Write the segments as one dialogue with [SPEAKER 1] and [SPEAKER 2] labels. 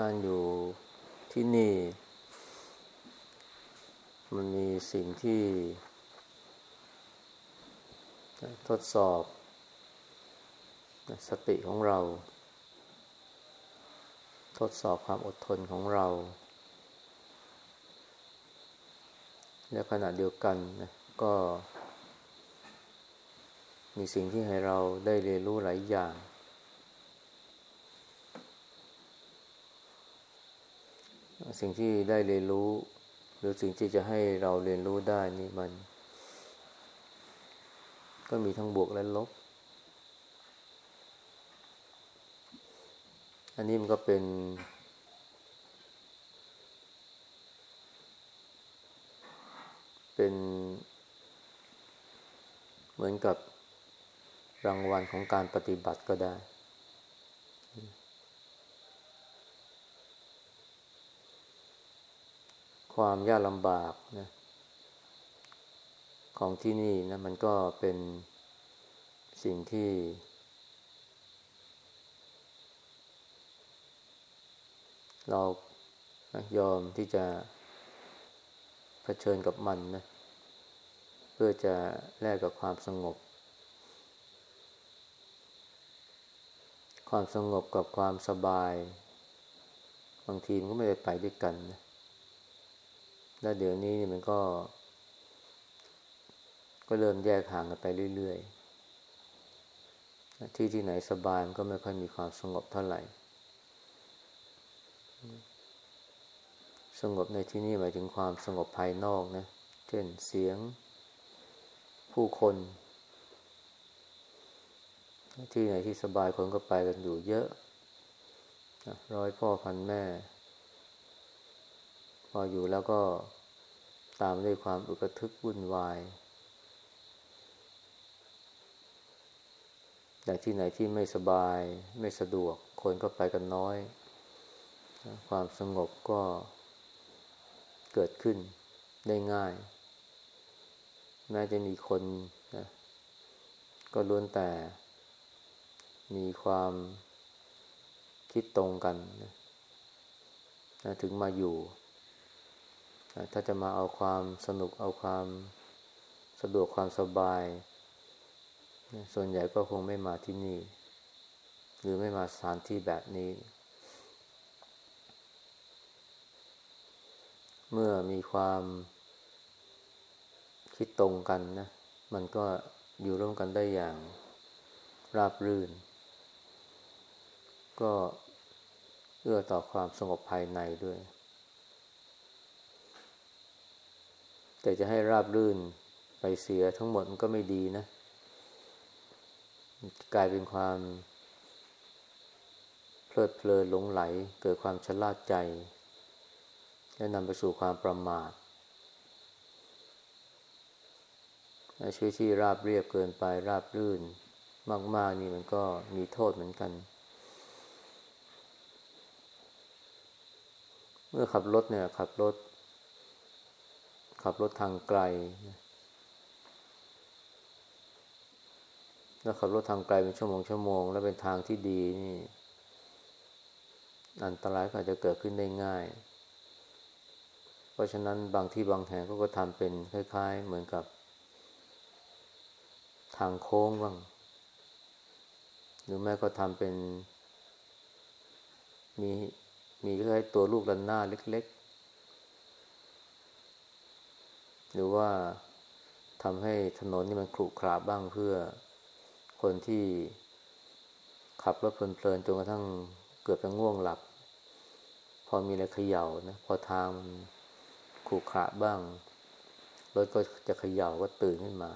[SPEAKER 1] การอยู่ที่นี่ มันมีสิ่งที่ ทดสอบ สติของเรา ทดสอบความอดทนของเรา และขณะเดียวกันนะก็ มีสิ่งที่ให้เราได้เรียนรู้หลายอย่าง สิ่งที่ได้เรียนรู้ หรือสิ่งที่จะให้เราเรียนรู้ได้นี่มัน ก็มีทั้งบวกและลบ อันนี้มันก็เป็น เป็น เหมือนกับรางวัลของการปฏิบัติก็ได้ ความยากลำบากนะของที่นี่นะมันก็เป็นสิ่งที่ เรายอมที่จะเผชิญกับมันนะเพื่อจะแลกกับความสงบ ความสงบกับความสบาย บางทีมันก็ไม่ได้ไปด้วยกันนะ แล้วเดี๋ยวนี้มันก็ ก็เริ่มแยกห่างกันไปเรื่อยๆ ที่ที่ไหนสบายมันก็ไม่ค่อยมีความสงบเท่าไหร่ สงบในที่นี้หมายถึงความสงบภายนอกนะ เช่นเสียง ผู้คน ที่ไหนที่สบายคนก็ไปกันอยู่เยอะ ร้อยพ่อพันแม่ พออยู่แล้วก็ตามด้วยความอึกทึกวุ่นวายแต่ที่ไหนที่ไม่สบายไม่สะดวก คนก็ไปกันน้อย ความสงบก็เกิดขึ้นได้ง่าย แม้จะมีคนนะก็ล้วนแต่ มีความคิดตรงกันนะถึงมาอยู่ ถ้าจะมาเอาความสนุกเอาความสะดวกความสบาย ส่วนใหญ่ก็คงไม่มาที่นี่ หรือไม่มาสถานที่แบบนี้ เมื่อมีความคิดตรงกันนะ มันก็อยู่ร่วมกันได้อย่างราบรื่น ก็เอื้อต่อความสงบภายในด้วย แต่จะให้ราบรื่นไปเสียทั้งหมดมันก็ไม่ดีนะ กลายเป็นความ เพลิดเพลินหลงไหล เกิดความชล่าใจ และนำไปสู่ความประมาทชีวิตที่ราบเรียบเกินไปราบรื่น มาก ๆ นี่มันก็มีโทษเหมือนกัน เมื่อขับรถเนี่ยขับรถ ขับรถทางไกลแล้วขับรถทางไกลเป็นชั่วโมงชั่วโมง แล้วเป็นทางที่ดีนี่ อันตรายก็อาจจะเกิดขึ้นได้ง่าย เพราะฉะนั้นบางที่บางแห่งก็ก็ทำเป็นคล้าย ๆ เหมือนกับ ทางโค้งบ้าง หรือแม่ก็ทำเป็น มีมีคล้ายๆตัวลูกลันหน้าเล็ก ๆ หรือว่าทำให้ถนนนี่มันขรุขระบ้างเพื่อคนที่ขับรถเพลินๆจนกระทั่งเกือบจะง่วงหลับ พอมีอะไรเขย่านะพอทางขรุขระบ้างรถก็จะเขย่าก็ตื่นขึ้นมา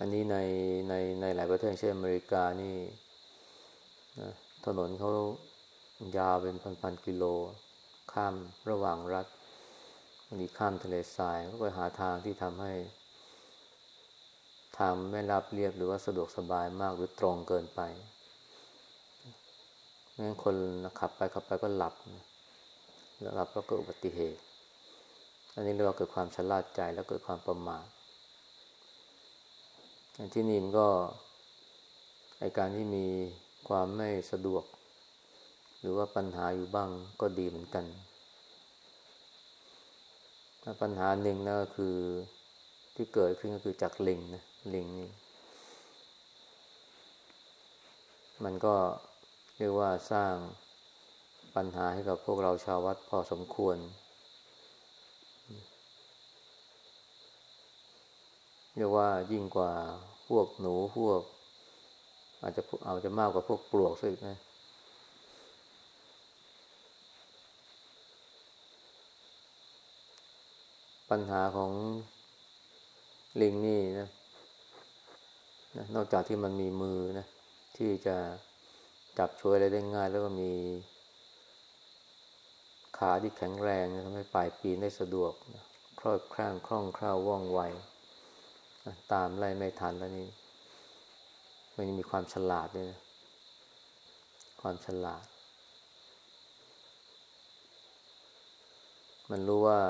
[SPEAKER 1] อันนี้ในในในหลายประเทศเช่นอเมริกานี่นะถนนเขายาวเป็นพันๆกิโล ข้ามระหว่างรัฐมีข้ามทะเลทรายก็ไปหาทางที่ทำให้ทางไม่รับเรียบหรือว่าสะดวกสบายมากหรือตรงเกินไปงั้นคนขับไปขับไปก็หลับแล้วหลับก็เกิดอุบัติเหตุ อันนี้เรียกว่าเกิดความชลาดใจแล้วเกิดความประมาทที่นี่มันก็ไอการที่มีความไม่สะดวก หรือว่าปัญหาอยู่บ้างก็ดีเหมือนกัน ปัญหาหนึ่งนะก็คือที่เกิดขึ้นก็คือจากลิงนะลิงนี่มันก็เรียกว่าสร้างปัญหาให้กับพวกเราชาววัดพอสมควร เรียกว่ายิ่งกว่าพวกหนูพวก อาจจะอาจจะมากกว่าพวกปลวกซะอีกนะ ปัญหาของลิงนี่นะนอกจากที่มันมีมือนะ ที่จะจับช่วยอะไรได้ง่าย แล้วก็มีขาที่แข็งแรงทำให้ปลายปีนได้สะดวกคล่องคล่องคล่องคล่าวว่องไวตามไล่ไม่ทันแล้วนี่ มันมีความฉลาดด้วยนะ ความฉลาด มันรู้ว่า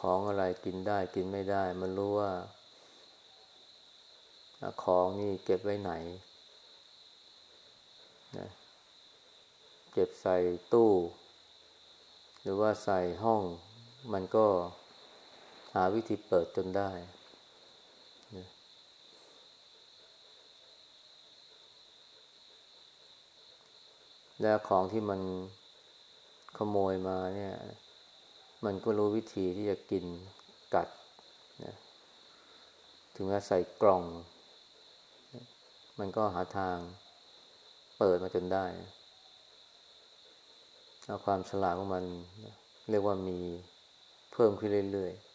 [SPEAKER 1] ของอะไรกินได้กินไม่ได้ มันรู้ว่า ของนี่เก็บไว้ไหนนะเก็บใส่ตู้ หรือว่าใส่ห้อง มันก็หาวิธีเปิดจนได้นะแล้วของที่มันขโมยมาเนี่ย มันก็รู้วิธีที่จะกินกัดนะถึงแม้ใส่กล่อง มันก็หาทางเปิดมาจนได้แล้วความฉลาดของมันเรียกว่ามีเพิ่มขึ้นเรื่อยๆ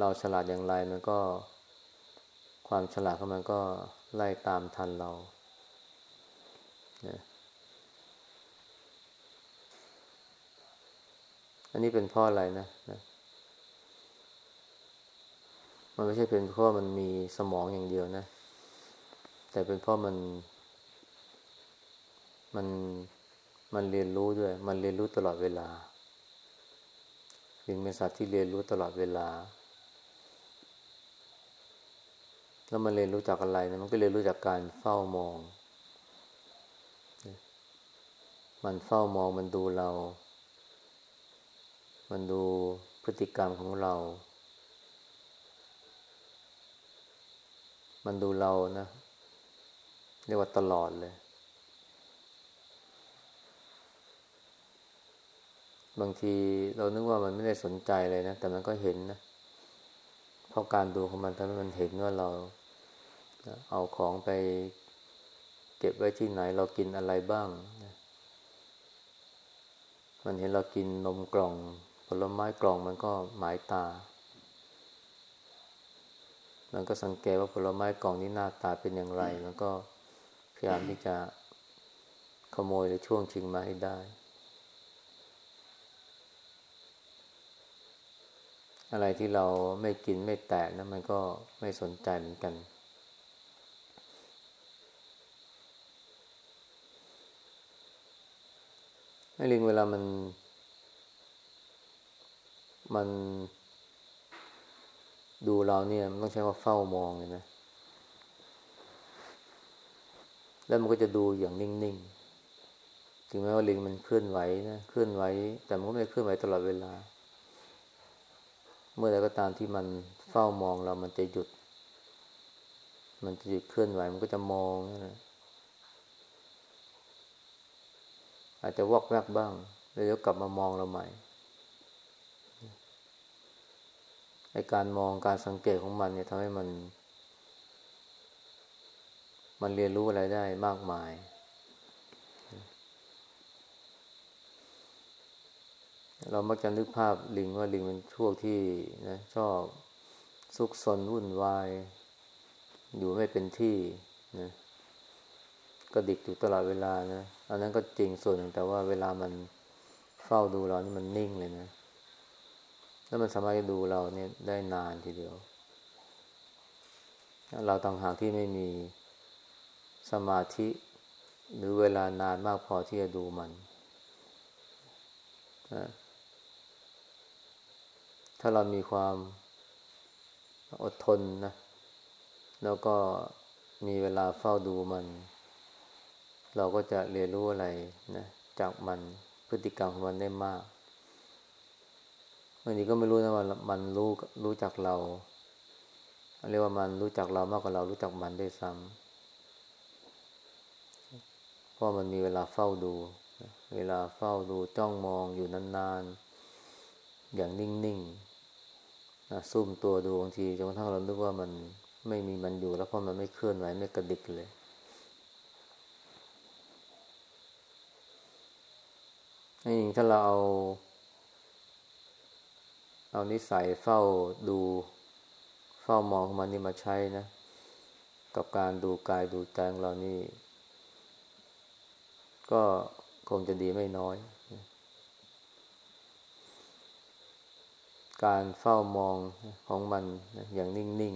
[SPEAKER 1] เราฉลาดอย่างไรมันก็ ความฉลาดของมันก็ไล่ตามทันเรา อันนี้เป็นเพราะอะไรนะนะ มันไม่ใช่เป็นเพราะมันมีสมองอย่างเดียวนะ แต่เป็นเพราะมัน มันมันเรียนรู้ด้วย มันเรียนรู้ตลอดเวลาลิงเป็นสัตว์ที่เรียนรู้ตลอดเวลา แล้วมันเรียนรู้จากอะไรนะมันก็เรียนรู้จากการเฝ้ามอง มันเฝ้ามองมันดูเรา มันดูพฤติกรรมของเรา มันดูเรานะเรียกว่าตลอดเลย บางทีเรานึกว่ามันไม่ได้สนใจเลยนะ แต่มันก็เห็นนะ เพราะการดูของมันทำให้มันเห็นว่าเรา เอาของไปเก็บไว้ที่ไหน เรากินอะไรบ้าง มันเห็นเรากินนมกล่อง ลไม้กล่องมันก็หมายตา มันก็สังเกตว่าผลไม้กล่องนี้หน้าตาเป็นอย่างไร มันก็พยายามที่จะขโมยหรือช่วงชิงมาให้ได้ อะไรที่เราไม่กินไม่แตะนะมันก็ไม่สนใจเหมือนกันไอ้ลิงเวลามัน มัน ดูเราเนี่ยมันต้องใช้ว่าเฝ้ามองเลยนะ แล้วมันก็จะดูอย่างนิ่งๆ ถึงแม้ว่าลิงมันเคลื่อนไหวนะเคลื่อนไหว แต่มันก็ไม่เคลื่อนไหวตลอดเวลา เมื่อใดก็ตามที่มันเฝ้ามองเรามันจะหยุด มันจะหยุดเคลื่อนไหวมันก็จะมองนะอาจจะวอกแวกบ้าง แล้วเดี๋ยวกลับมามองเราใหม่ ในการมองการสังเกตของมันเนี่ยทำให้มัน มันเรียนรู้อะไรได้มากมาย เรามักจะนึกภาพลิงว่าลิงเป็นช่วงที่นะชอบซุกซนวุ่นวาย อยู่ไม่เป็นที่นะก็ดิกอยู่ตลอดเวลานะ อันนั้นก็จริงส่วนหนึ่งแต่ว่าเวลามันเฝ้าดูเรานี่มันนิ่งเลยนะ แล้วมันสามารถดูเราเนี่ยได้นานทีเดียว เราต่างหากที่ไม่มีสมาธิ หรือเวลานานมากพอที่จะดูมัน ถ้าเรามีความอดทนนะ แล้วก็มีเวลาเฝ้าดูมัน เราก็จะเรียนรู้อะไรนะจากมันพฤติกรรมของมันได้มาก บางทีก็ไม่รู้นะว่ามันรู้รู้จักเราเรียกว่ามันรู้จักเรามากกว่าเรารู้จักมันได้ซ้ำเพราะมันมีเวลาเฝ้าดู เวลาเฝ้าดูจ้องมองอยู่นานๆ อย่างนิ่งๆซุ่มตัวดูบางทีจนกระทั่งเราคิกว่ามันไม่มีมันอยู่แล้วเพราะมันไม่เคลื่อนไหวไม่กระดิกเลย นี่ถ้าเราเอา เอานิสัยเฝ้าดูเฝ้ามองมันนี่มาใช้นะ กับการดูกายดูใจของเรานี่ ก็คงจะดีไม่น้อย การเฝ้ามองของมันอย่างนิ่ง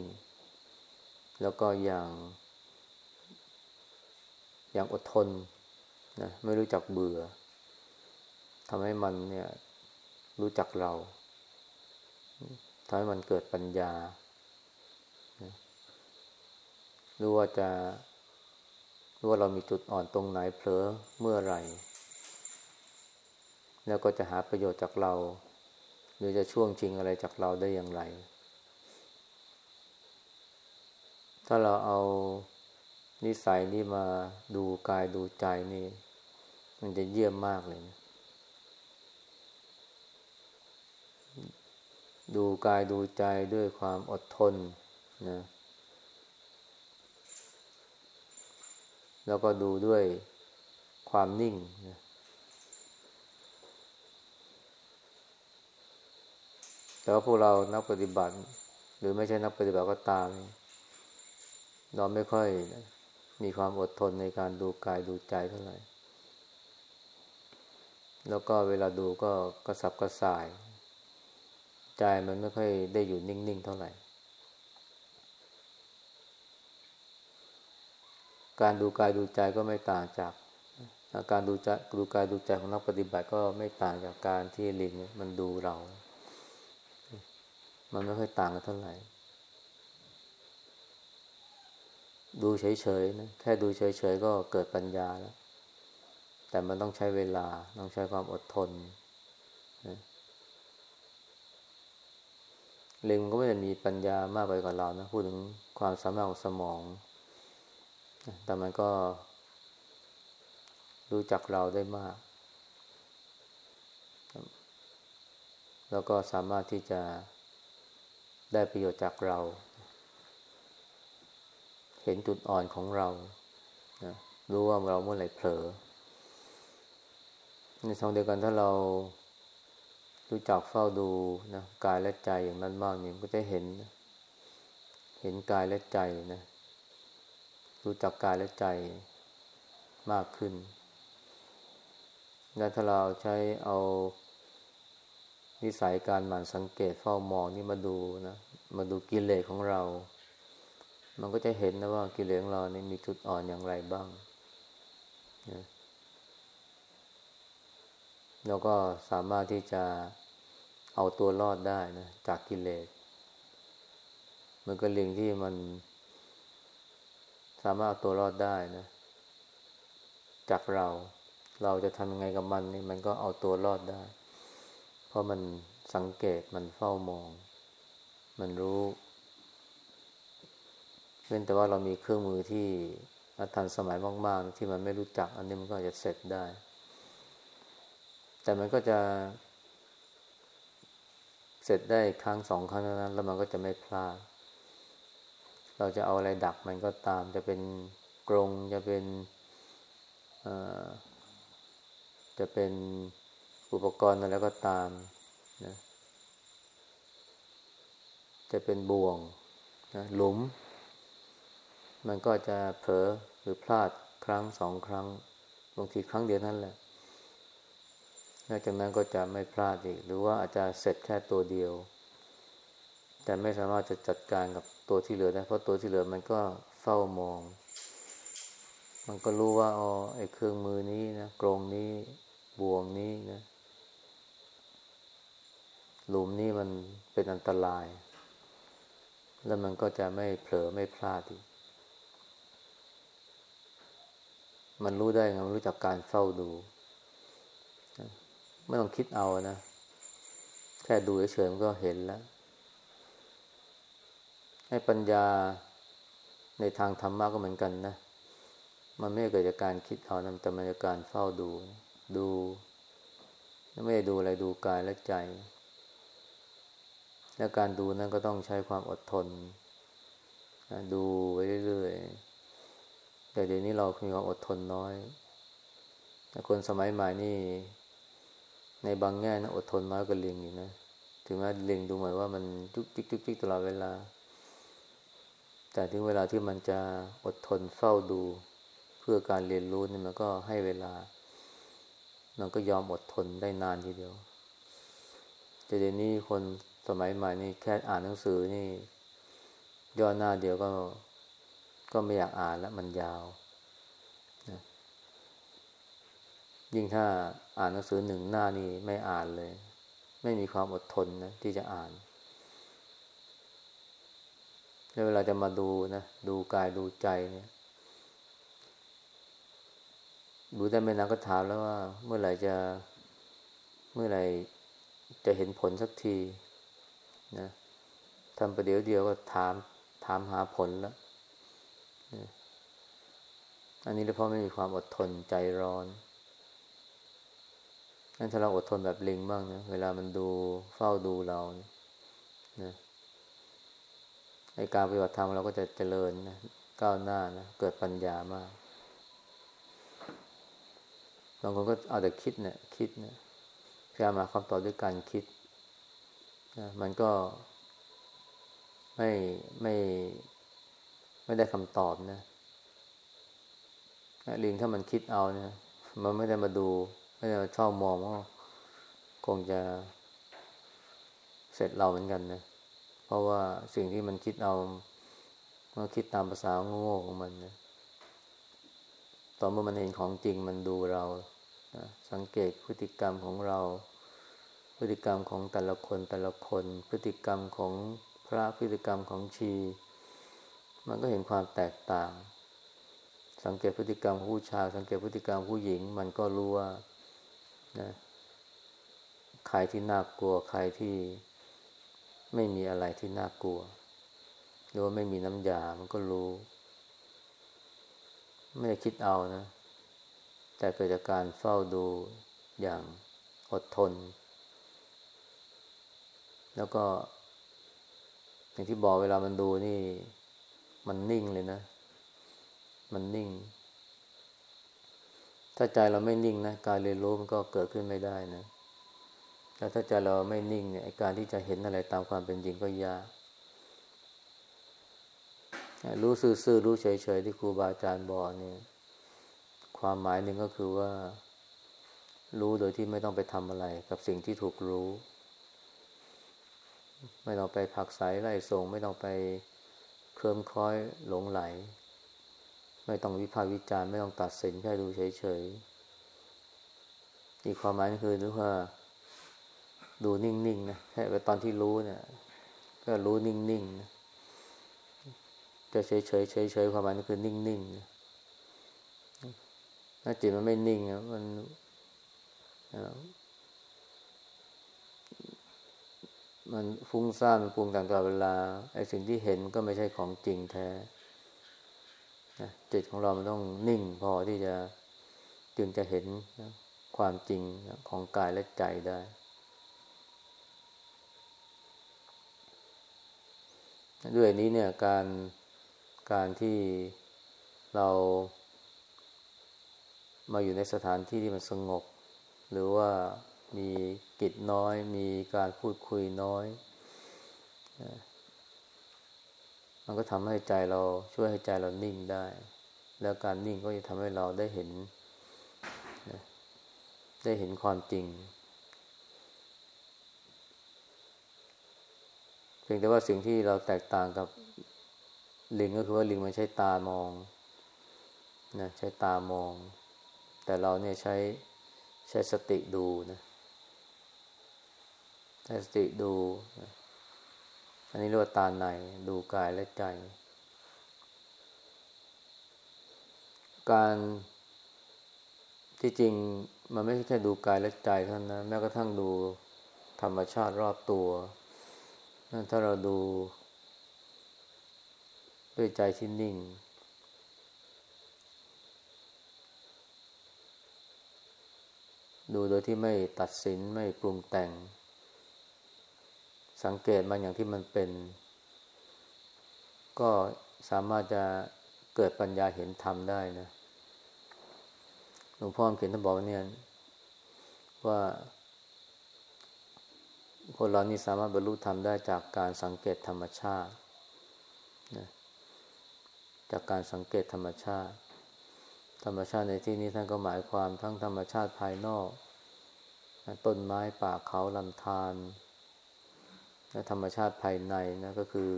[SPEAKER 1] ๆ แล้วก็อย่าง อย่างอดทนนะไม่รู้จักเบื่อทำให้มันเนี่ยรู้จักเรา ทำให้มันเกิดปัญญารู้ว่าจะรู้ว่าเรามีจุดอ่อนตรงไหนเผลอเมื่อไหร่ แล้วก็จะหาประโยชน์จากเรา หรือจะช่วงจริงอะไรจากเราได้อย่างไร ถ้าเราเอานิสัยนี้มาดูกายดูใจนี่ มันจะเยี่ยมมากเลยนะ ดูกายดูใจด้วยความอดทนนะแล้วก็ดูด้วยความนิ่งนะแต่ว่าพวกเรานักปฏิบัติ หรือไม่ใช่นักปฏิบัติก็ตาม เราไม่ค่อยมีความอดทนในการดูกายดูใจเท่าไหร่ แล้วก็เวลาดูก็กระสับกระส่าย ใจมันไม่ค่อยได้อยู่นิ่ง ๆ เท่าไหร่ การดูกายดูใจก็ไม่ต่างจากการดูใจดูกายดูใจของนักปฏิบัติก็ไม่ต่างจากการที่ลิงมันดูเรา มันไม่ค่อยต่างกันเท่าไหร่ ดูเฉยๆนะ แค่ดูเฉยๆก็เกิดปัญญาแล้ว แต่มันต้องใช้เวลา ต้องใช้ความอดทนนะ ลิงก็ไม่ได้มีปัญญามากไปกว่าเรานะพูดถึงความสามารถของสมอง แต่มันก็ รู้จักเราได้มาก แล้วก็สามารถที่จะได้ประโยชน์จากเรา เห็นจุดอ่อนของเรารู้ว่าเราเมื่อไหร่เผลอในทางเดียวกันถ้าเรา รู้จักเฝ้าดูนะกายและใจอย่างนั้นบ้างเนี่ยก็จะเห็น เห็นกายและใจนะรู้จักกายและใจมากขึ้นและถ้าเราใช้เอานิสัยการหมั่นสังเกตเฝ้ามองนี่มาดูนะมาดูกิเลสของเรา มันก็จะเห็นนะว่ากิเลสของเรานี่มีจุดอ่อนอย่างไรบ้างนะ แล้วก็สามารถที่จะเอาตัวรอดได้นะ จากกิเลสมันก็ลิงที่มัน สามารถเอาตัวรอดได้นะ จากเรา เราจะทำยังไงกับมันนี่มันก็เอาตัวรอดได้ เพราะมันสังเกตมันเฝ้ามอง มันรู้เว้นแต่ว่าเรามีเครื่องมือที่ทันสมัยมาก ๆ ที่มันไม่รู้จัก อันนี้มันก็จะเสร็จได้ แต่มันก็จะเสร็จได้ครั้งสองครั้งนั้น แล้วมันก็จะไม่พลาด เราจะเอาอะไรดักมันก็ตาม จะเป็นกรงจะเป็นจะเป็นอุปกรณ์อะไรก็ตามนะจะเป็นบ่วงนะหลุม มันก็จะเผลอหรือพลาดครั้งสองครั้ง บางทีครั้งเดียวนั่นแหละ นอกจากนั้นก็จะไม่พลาดอีก หรือว่าอาจจะเสร็จแค่ตัวเดียว แต่ไม่สามารถจะจัดการกับตัวที่เหลือได้เพราะตัวที่เหลือมันก็เฝ้ามอง มันก็รู้ว่าอ๋อไอ้เครื่องมือนี้นะกรงนี้บ่วงนี้นะหลุมนี้มันเป็นอันตราย แล้วมันก็จะไม่เผลอไม่พลาดอีกมันรู้ได้ไงมันรู้จากการเฝ้าดู ไม่ต้องคิดเอานะ แค่ดูเฉยๆมันก็เห็นแล้ว ให้ปัญญาในทางธรรมะก็เหมือนกันนะ มันไม่เกิดจากการคิดเอานะแต่มันจากการเฝ้าดู ดูไม่ได้ดูอะไรดูกายและใจ และการดูนั้นก็ต้องใช้ความอดทน ดูไปเรื่อยๆ แต่เดี๋ยวนี้เรามีความอดทนน้อย แต่คนสมัยใหม่นี่ ในบางแง่นะอดทนน้อยกว่าลิงอีกนะ ถึงแม้ลิงดูเหมือนว่ามันจุกจิกจุกจิกตลอดเวลา แต่ถึงเวลาที่มันจะอดทนเฝ้าดู เพื่อการเรียนรู้นี่มันก็ให้เวลา มันก็ยอมอดทนได้นานทีเดียวแต่เดี๋ยวนี้คนสมัยใหม่นี่แค่อ่านหนังสือนี่ ย่อหน้าเดียวก็ก็ไม่อยากอ่านแล้วมันยาวนะ ยิ่งถ้าอ่านหนังสือหนึ่งหน้านี่ไม่อ่านเลย ไม่มีความอดทนนะที่จะอ่านแล้วเวลาจะมาดูนะดูกายดูใจเนี่ยดูได้ไม่นานก็ถามแล้วว่า เมื่อไหร่จะเมื่อไหร่จะเห็นผลสักทีนะทำประเดี๋ยวเดียวก็ถามถามหาผลแล้วอันนี้เพราะไม่มีความอดทนใจร้อน นั่นถ้าเราอดทนแบบลิงบ้างนะเวลามันดูเฝ้าดูเรานะในการปฏิบัติธรรมเราก็จะเจริญนะก้าวหน้านะเกิดปัญญามากบางคนก็เอาแต่คิดเนะี่ยคิดเนะพยายามหาคำตอบด้วยการคิดนะมันก็ไม่ไม่ไม่ได้คำตอบนะลิงถ้ามันคิดเอาเนี่ยมันไม่ได้มาดู ไม่ได้ชอบมองว่าคงจะเสร็จเราเหมือนกันนะ เพราะว่าสิ่งที่มันคิดเอามันคิดตามภาษาโง่ของมันนะตอนเมื่อมันเห็นของจริงมันดูเราสังเกตพฤติกรรมของเรา พฤติกรรมของแต่ละคนแต่ละคน พฤติกรรมของพระพฤติกรรมของชี มันก็เห็นความแตกต่าง สังเกตพฤติกรรมผู้ชายสังเกตพฤติกรรมผู้หญิง มันก็รู้ว่า นะใครที่น่ากลัวใครที่ไม่มีอะไรที่น่ากลัว หรือว่าไม่มีน้ำยา มันก็รู้ ไม่ได้คิดเอานะ แต่เกิดจากการเฝ้าดูอย่างอดทน แล้วก็ อย่างที่บอกเวลามันดูนี่ มันนิ่งเลยนะ มันนิ่ง ถ้าใจเราไม่นิ่งนะการเรียนรู้มันก็เกิดขึ้นไม่ได้นะแล้วถ้าใจเราไม่นิ่งเนี่ยการที่จะเห็นอะไรตามความเป็นจริงก็ยากรู้ซื่อๆรู้เฉยๆที่ครูบาอาจารย์บอกเนี่ยความหมายหนึ่งก็คือว่า รู้โดยที่ไม่ต้องไปทำอะไร กับสิ่งที่ถูกรู้ ไม่ต้องไปผักใสไล่ส่ง ไม่ต้องไปเคลิ้มคล้อยหลงไหล ไม่ต้องวิพากษ์วิจารณ์ไม่ต้องตัดสินแค่ดูเฉยๆ อีกความหมายคือรู้ว่า ดูนิ่งๆนะแค่ตอนที่รู้เนี่ย ก็รู้นิ่งๆนะจะเฉยๆเฉยๆความหมายคือนิ่งๆนะถ้าจิตมันไม่นิ่งมันมันฟุ้งซ่านมันปรุงแต่งตลอดเวลาไอ้สิ่งที่เห็นก็ไม่ใช่ของจริงแท้ จิตของเรามันต้องนิ่งพอที่จะจึงจะเห็นนะความจริงนะของกายและใจได้ ด้วยนี้เนี่ยการการที่เรามาอยู่ในสถานที่ที่มันสงบ หรือว่ามีกิจน้อย มีการพูดคุยน้อย มันก็ทำให้ใจเราช่วยให้ใจเรานิ่งได้ แล้วการนิ่งก็จะทำให้เราได้เห็นได้เห็นความจริง เพียงแต่ว่าสิ่งที่เราแตกต่างกับลิงก็คือว่าลิงมันใช้ตามองนะใช้ตามอง แต่เราเนี่ยใช้ใช้สติดูนะใช้สติดู อันนี้เรียกว่าตาในดูกายและใจ การที่จริงมันไม่ใช่แค่ดูกายและใจเท่านั้นแม้กระทั่งดูธรรมชาติรอบตัวนั่นถ้าเราดู ด้วยใจที่นิ่ง ดูโดยที่ไม่ตัดสินไม่ปรุงแต่ง สังเกตมันอย่างที่มันเป็น ก็สามารถจะเกิดปัญญาเห็นธรรมได้นะหลวงพ่อเขียนท่านบอกเนี่ยว่า คนเรานี่สามารถบรรลุธรรมได้จากการสังเกตธรรมชาตินะจากการสังเกตธรรมชาติ ธรรมชาติในที่นี้ท่านก็หมายความทั้งธรรมชาติภายนอก ต้นไม้ป่าเขาลำธาร และธรรมชาติภายในนะก็คือ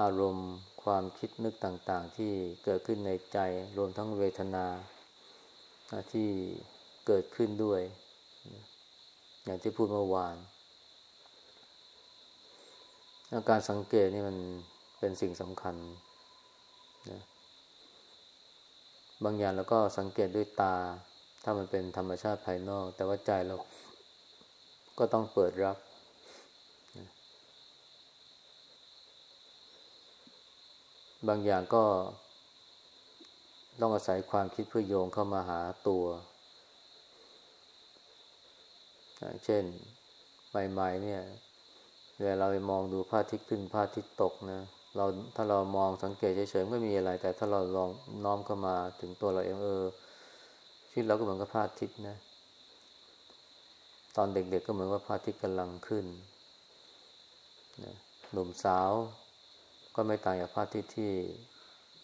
[SPEAKER 1] อารมณ์ความคิดนึกต่างๆ ที่เกิดขึ้นในใจรวมทั้งเวทนาที่เกิดขึ้นด้วย อย่างที่พูดเมื่อวานการสังเกตนี่มันเป็นสิ่งสำคัญนะบางอย่างเราก็สังเกตด้วยตา ถ้ามันเป็นธรรมชาติภายนอก แต่ว่าใจเราก็ต้องเปิดรับนะ บางอย่างก็ ต้องอาศัยความคิดเพื่อโยงเข้ามาหาตัว เช่นใหม่ๆเนี่ยเวลาเราไปมองดูพระอาทิตย์ขึ้นพระอาทิตย์ตกนะเราถ้าเรามองสังเกตเฉยๆไม่มีอะไร แต่ถ้าเราลองน้อมเข้ามาถึงตัวเราเองเออชีวิตเราก็เหมือนกับพระอาทิตย์นะ ตอนเด็กๆก็เหมือนว่าพระอาทิตย์กำลังขึ้นนะหนุ่มสาว ก็ไม่ต่างจากพระอาทิตย์ที่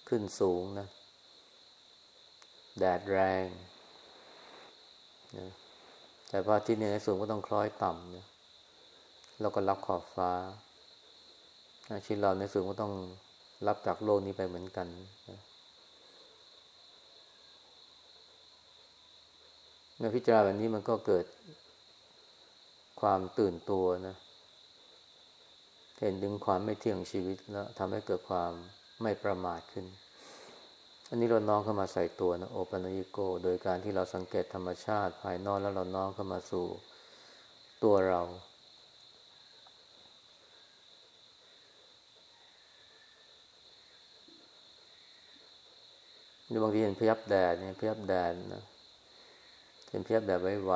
[SPEAKER 1] ขึ้นสูงนะ แดดแรงนะแต่พระอาทิตย์เนี่ยในสูงก็ต้องคล้อยต่ำนะเราก็รับขอบฟ้าชีวิตเราในสูงก็ต้องรับจากโลกนี้ไปเหมือนกันเมื่อพิจารณาแบบนี้มันก็เกิดความตื่นตัวนะ เห็นถึงความไม่เที่ยงชีวิตแล้วทำให้เกิดความไม่ประมาทขึ้น อันนี้เราน้องเข้ามาใส่ตัวนะโอปัญญิโก โดยการที่เราสังเกตธรรมชาติภายนอกแล้วเราน้องเข้ามาสู่ตัวเรา หรือบางทีเห็นพยับแดดเนี่ยพยับแดดนะเห็นพยับแดดไหว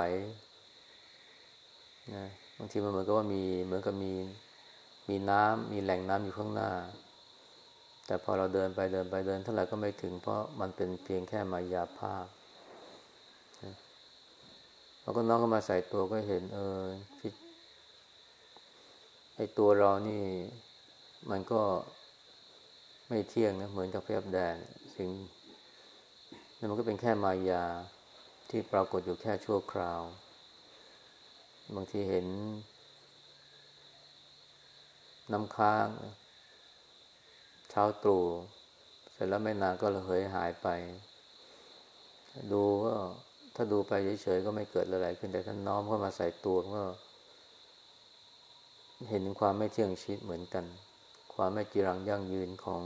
[SPEAKER 1] ๆนะบางทีมันเหมือนกับว่ามีเหมือนกับมี มีน้ำมีแหล่งน้ำอยู่ข้างหน้า แต่พอเราเดินไปเดินไปเดินเท่าไหร่ก็ไม่ถึง เพราะมันเป็นเพียงแค่มายาภาพเราก็น้องก็มาใส่ตัวก็เห็น เออไอตัวเรานี่ มันก็ไม่เที่ยงนะเหมือนกับพยับแดดสิ่งแล้วมันก็เป็นแค่มายาที่ปรากฏอยู่แค่ชั่วคราว บางทีเห็น น้ำค้างเช้าตรู่เสร็จแล้วไม่นานก็ระเหยหายไป ดูก็ถ้าดูไปเฉยๆก็ไม่เกิดอะไรขึ้นแต่ท่านน้อมเข้ามาใส่ตัวก็เห็นความไม่เที่ยงชีวิตเหมือนกัน ความไม่จีรังยั่งยืนของ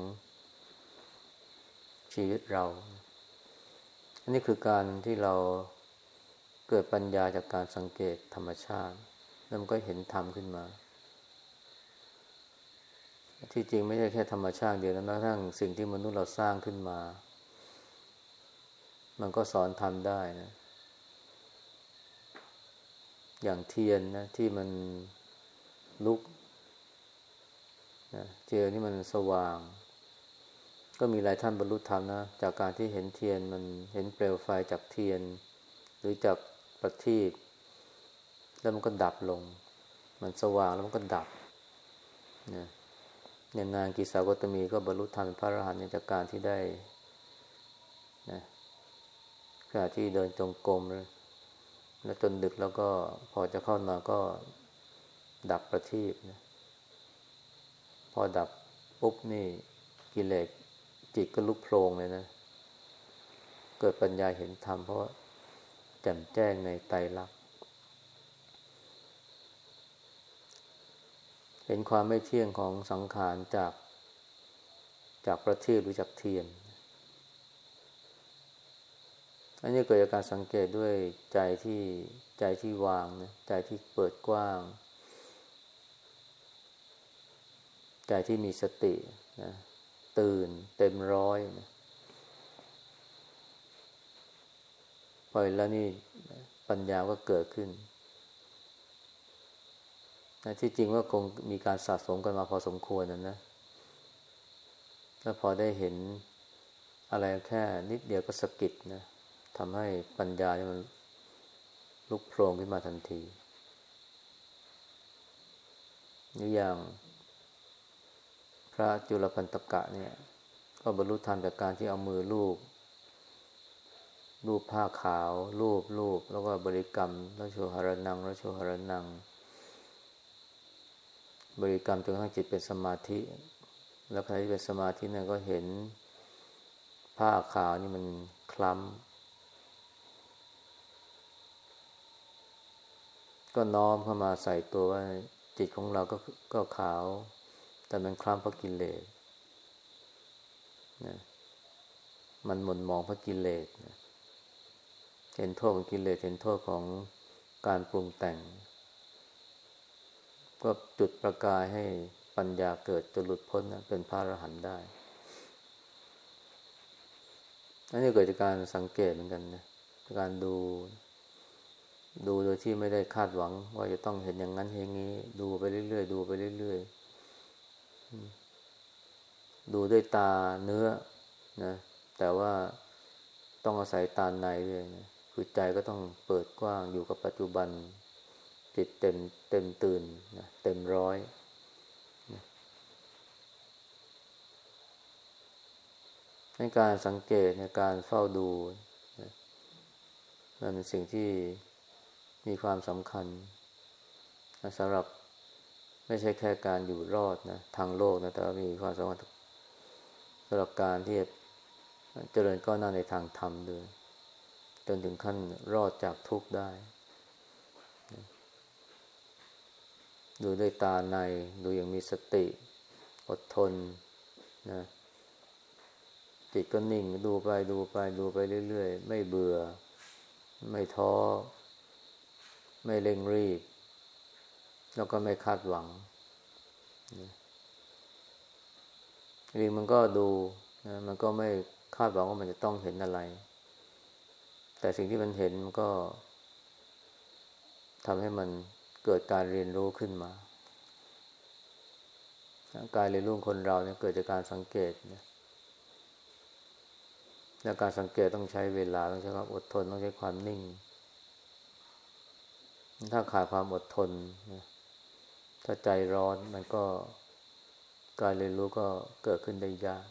[SPEAKER 1] ชีวิตเรา อันนี้คือการที่เราเกิดปัญญาจากการสังเกตธรรมชาติ แล้วมันก็เห็นธรรมขึ้นมา ที่จริงไม่ใช่แค่ธรรมชาติเดียวนะแม้กระทั่งสิ่งที่มนุษย์เราสร้างขึ้นมา มันก็สอนทำได้นะ อย่างเทียนนะที่มันลุกนะเทียนนี่มันสว่าง ก็มีหลายท่านบรรลุธรรมนะ จากการที่เห็นเทียนมันเห็นเปลวไฟจากเทียน หรือจากประทีปแล้วมันก็ดับลง มันสว่างแล้วมันก็ดับ เนี่ยอย่านางกิสาวตมีก็บรรลุธรรมเป็นพระอรหันต์จากการที่ได้นะขณะที่เดินจงกรมแล้วจนดึกแล้วก็พอจะเข้านอนก็ดับประทีปนะพอดับปุ๊บนี่กิเลสจิตก็ลุกโพลงเลยนะ เกิดปัญญาเห็นธรรมเพราะแจ่มแจ้งในไตรลักษ เห็นความไม่เที่ยงของสังขารจากจากประทีปหรือจากเทียน อันนี้เกิดจากการสังเกตด้วยใจที่ใจที่วางนะใจที่เปิดกว้าง ใจที่มีสตินะตื่นเต็มร้อยนะพอแล้วนี่ปัญญาก็เกิดขึ้น นะที่จริงว่าคงมีการสะสมกันมาพอสมควรนะนะแล้วพอได้เห็นอะไรแค่นิดเดียวก็สะกิดนะทำให้ปัญญาเนี่ยมันลุกโพลงขึ้นมาทันทีนี่อย่างพระจุลปันตกะเนี่ย ก็บรรลุธรรมจากการที่เอามือลูบรูปผ้าขาว รูปรูปแล้วก็บริกรรมแล้วโชหรนังแล้วโชหรนัง บริกรรมจนกระทั่งจิตเป็นสมาธิ แล้วใครที่เป็นสมาธินั่นก็เห็นผ้าขาวนี่มันคล้ำก็น้อมเข้ามาใส่ตัวว่าจิตของเราก็ก็ขาว แต่มันคล้ำเพราะกิเลสนะมันหม่นมองเพราะกิเลสนะเห็นโทษของกิเลสเห็นโทษของการปรุงแต่ง ก็จุดประกายให้ปัญญาเกิดจนหลุดพ้นนะเป็นพระอรหันต์ได้อันนี้เกิดจากการสังเกตเหมือนกันนะการดู ดูโดยที่ไม่ได้คาดหวัง ว่าจะต้องเห็นอย่างนั้นอย่างนี้ ดูไปเรื่อยๆดูไปเรื่อยๆดูด้วยตาเนื้อนะแต่ว่าต้องอาศัยตาในด้วยนะคือใจก็ต้องเปิดกว้างอยู่กับปัจจุบัน จิตเต็มเต็มตื่นนะเต็มร้อยในการสังเกตในการเฝ้าดูมันเป็นสิ่งที่มีความสำคัญสำหรับไม่ใช่แค่การอยู่รอดนะทางโลกนะแต่ว่ามีความสำคัญสำหรับการที่จะเจริญก้าวหน้าในทางธรรมด้วย จนถึงขั้นรอดจากทุกข์ได้ ดูด้วยตาใน ดูอย่างมีสติ อดทนนะจิตก็นิ่ง ดูไปดูไปดูไปเรื่อยๆ ไม่เบื่อ ไม่ท้อ ไม่เร่งรีบ แล้วก็ไม่คาดหวังลิงมันก็ดูนะมันก็ไม่คาดหวังว่ามันจะต้องเห็นอะไร แต่สิ่งที่มันเห็นมันก็ทำให้มัน เกิดการเรียนรู้ขึ้นมา การเรียนรู้คนเราเนี่ยเกิดจากการสังเกตเนี่ยและการสังเกตต้องใช้เวลาต้องใช้ความอดทนต้องใช้ความนิ่ง ถ้าขาดความอดทนถ้าใจร้อนมันก็การเรียนรู้ก็เกิดขึ้นได้ยาก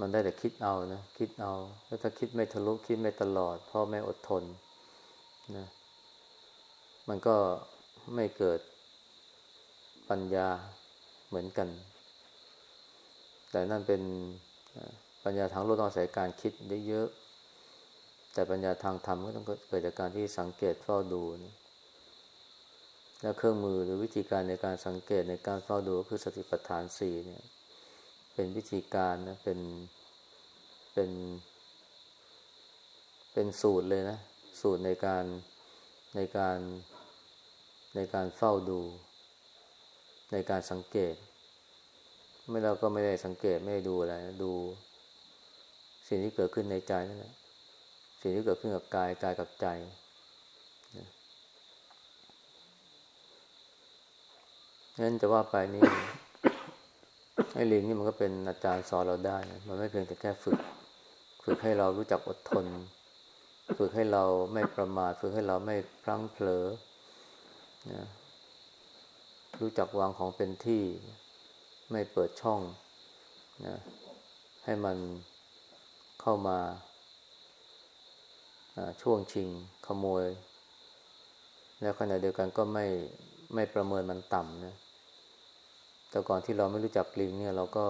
[SPEAKER 1] มันได้แต่คิดเอานะ คิดเอา แล้วถ้าคิดไม่ทะลุคิดไม่ตลอด เพ่อแม่อดทน นะมันก็ไม่เกิดปัญญาเหมือนกัน แต่นั่นเป็นปัญญาทางโลกต้องอาศัยการคิดได้เยอะแต่ปัญญาทางธรรมก็ต้องเกิดจากการที่สังเกตเฝ้าดูนะและเครื่องมือหรือวิธีการในการสังเกตในการเฝ้าดูก็คือสติปัฏฐานสี่เนี่ย เป็นวิธีการนะเป็นเป็น เป็นสูตรเลยนะ สูตรในการในการในการเฝ้าดู ในการสังเกต ไม่เราก็ไม่ได้สังเกตไม่ได้ดูอะไรนะดูสิ่งที่เกิดขึ้นในใจนั่นแหละสิ่งที่เกิดขึ้นกับกายกายกับใจงั้นจะว่าไปนี่ไอ้ลิงนี่มันก็เป็นอาจารย์สอนเราได้นะมันไม่เพียงแต่แค่ฝึก ฝึกให้เรารู้จักอดทน ฝึกให้เราไม่ประมาท ฝึกให้เราไม่พลั้งเผลอนะรู้จักวางของเป็นที่ไม่เปิดช่องนะให้มันเข้ามาช่วงชิงขโมย แล้วขณะเดียวกันก็ไม่ไม่ประเมินมันต่ำนะแต่ก่อนที่เราไม่รู้จักลิงเนี่ยเราก็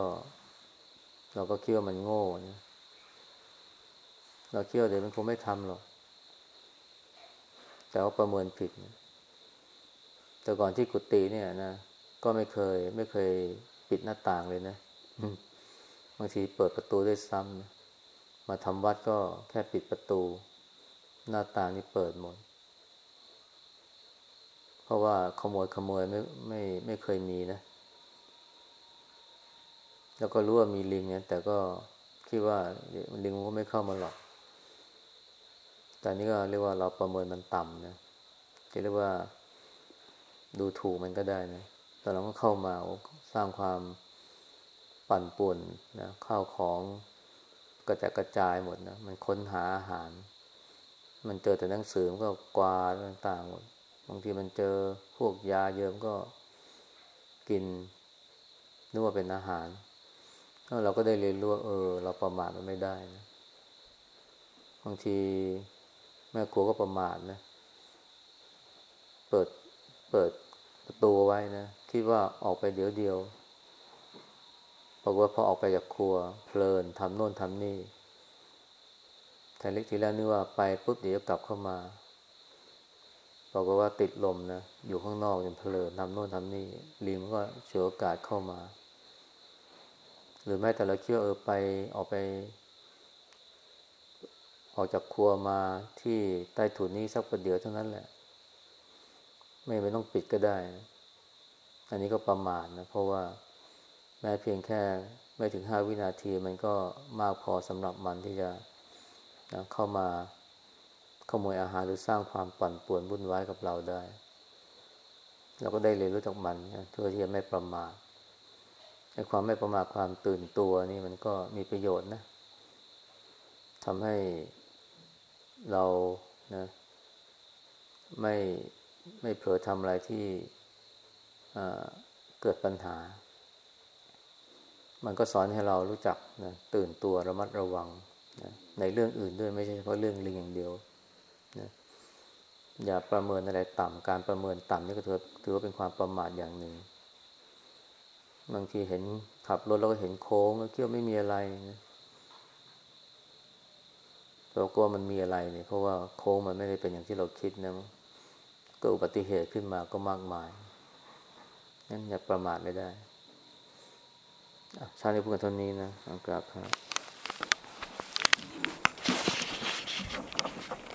[SPEAKER 1] เราก็คิดว่ามันโง่นะ เราคิดว่าเดี๋ยวมันคงไม่ทำหรอก แต่ว่าประเมินผิด แต่ก่อนที่กุฏิเนี่ยนะก็ไม่เคย ไม่เคยปิดหน้าต่างเลยนะบางทีเปิดประตูด้วยซ้ำนะมาทำวัดก็แค่ปิดประตู หน้าต่างนี่เปิดหมด เพราะว่าขโมยขโมยไม่ไม่ไม่เคยมีนะ แล้วก็รู้ว่ามีลิงเนี่ยแต่ก็คิดว่าลิงมันก็ไม่เข้ามาหรอก แต่นี่ก็เรียกว่าเราประเมินมันต่ำนะจะเรียกว่าดูถูกมันก็ได้นะตอนหลังก็เข้ามาสร้างความปั่นป่วนนะข้าวของกระจายกระจายหมดนะมันค้นหาอาหาร มันเจอแต่หนังสือมันก็กวาดต่างๆหมดบางทีมันเจอพวกยาเยิมก็กินนึกว่าเป็นอาหารเราก็ได้เรียนรู้เออ เราประมาทมันไม่ได้นะบางที แม่ครัวก็ประมาทนะ เปิดเปิดประตูไว้นะ คิดว่าออกไปเดี๋ยวเดียวบอกว่าพอออกไปจากครัว เพลินทำโน่นทำนี่แทนเล็กทีแรกนึกว่าไปปุ๊บเดี๋ยวกลับเข้ามาบอกว่าติดลมนะ อยู่ข้างนอกอย่างเพลินทำโน่นทำนี่ลิมก็เฉวยโอกาสเข้ามา หรือแม้แต่เราเชื่อเออไปออกไป ออกจากครัวมาที่ใต้ถุนนี้สักประเดี๋ยวเท่านั้นแหละ ไม่ไม่ต้องปิดก็ได้ อันนี้ก็ประมาทนะ เพราะว่าแม้เพียงแค่ไม่ถึงห้าวินาทีมันก็มากพอสำหรับมันที่จะนะเข้ามาขโมยอาหารหรือสร้างความปั่นป่วนวุ่นวายกับเราได้ เราก็ได้เรียนรู้จากมันนะเพื่อที่จะไม่ประมาทไอ้ความไม่ประมาทความตื่นตัวนี่มันก็มีประโยชน์นะทำให้ เรานะไม่ไม่เผลอทำอะไรที่เกิดปัญหา มันก็สอนให้เรารู้จักนะตื่นตัวระมัดระวังนะในเรื่องอื่นด้วยไม่ใช่เฉพาะเรื่องลิงอย่างเดียวนะอย่าประเมินอะไรต่ำการประเมินต่ำนี่ก็ถือถือว่าเป็นความประมาทอย่างหนึ่ง บางทีเห็นขับรถแล้วก็เห็นโค้งแล้วคิดว่าไม่มีอะไรนะ เราก็มันมีอะไรเนี่ย เพราะว่าโค้งมันไม่ได้เป็นอย่างที่เราคิดนะก็อุบัติเหตุขึ้นมาก็มากมายนั่นอย่าประมาทไม่ได้ชาตินี้พูดกันเท่านี้นะกราบครับ